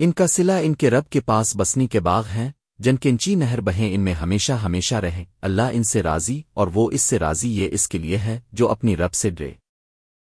ان کا سلا ان کے رب کے پاس بسنی کے باغ ہیں، جن کنچی نہر بہیں ان میں ہمیشہ ہمیشہ رہیں۔ اللہ ان سے راضی اور وہ اس سے راضی یہ اس کے لیے ہے جو اپنی رب سے ڈرے۔